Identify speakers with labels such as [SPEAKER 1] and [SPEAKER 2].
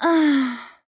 [SPEAKER 1] Ah.